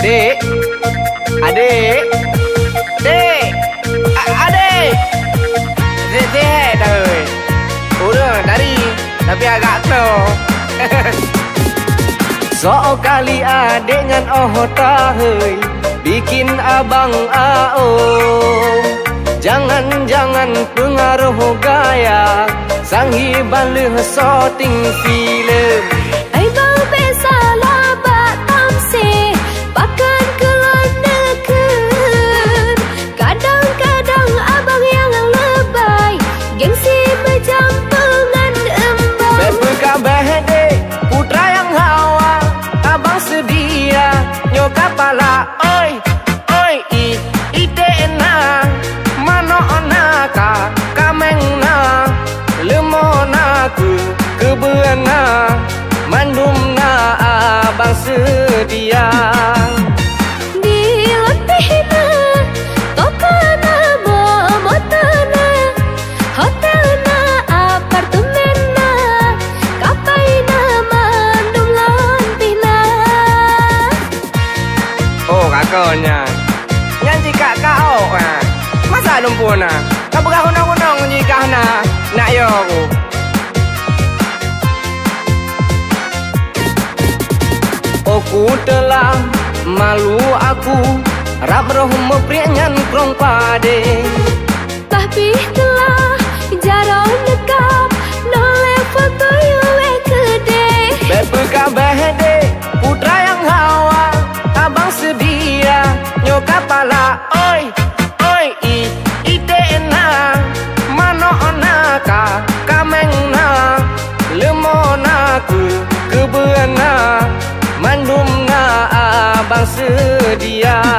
Dek. Adik. Dek. A- adik. Dek, dek dah. oi. Udah dari. Tapi agak kena. So kali adik dengan oh tahai Bikin abang ao Jangan-jangan pengaruh gaya Sanghi balih sorting film Kakaknya Nyanyi kak kau ha. Masa lumpur na Kau berah unang-unang jika na Nak yo aku. Aku telah malu aku. Rap roh meprianyan krong pade. Tapi telah jarang dekap Nole foto yue kede Bepe kabeh sedia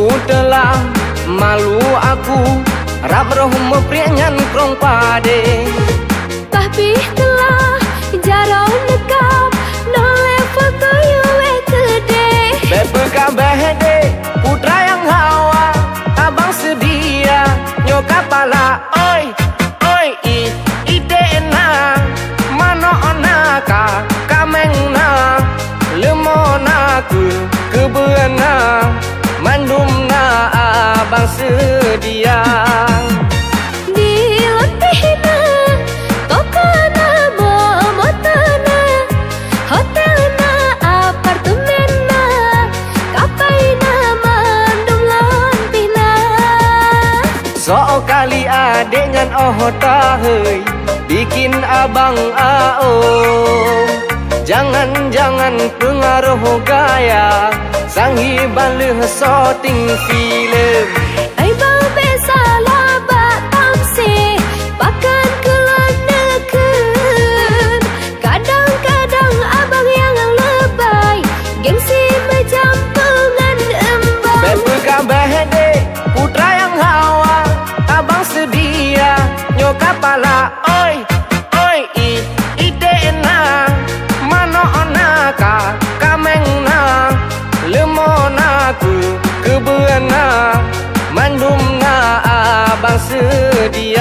Aku telah malu aku. Rap roh meprianyan krong pade. Tapi telah jarang dekap Nole foto yue kede Bepe kabeh dek Putra yang hawa Abang sedia. Nyokap pala Oi Oi i Ite na. Mano ona ka Kameng na. Lemona ku Kebeana Mandum na Abang sedia. Dilotihna Tokana momotana Hotelna apartemenna Kapaina mandum lontihna So kali adik dengan oh tahai Bikin abang ao Jangan-jangan pengaruh gaya Sanghi balih sorting film. Ai bang besalah bak tamse Pakan kelon neken Kadang-kadang abang yang lebay Gengsi berjampengan embang. Bepe kabeh dek Putra yang hawa Abang sedia Nyokap pala sedia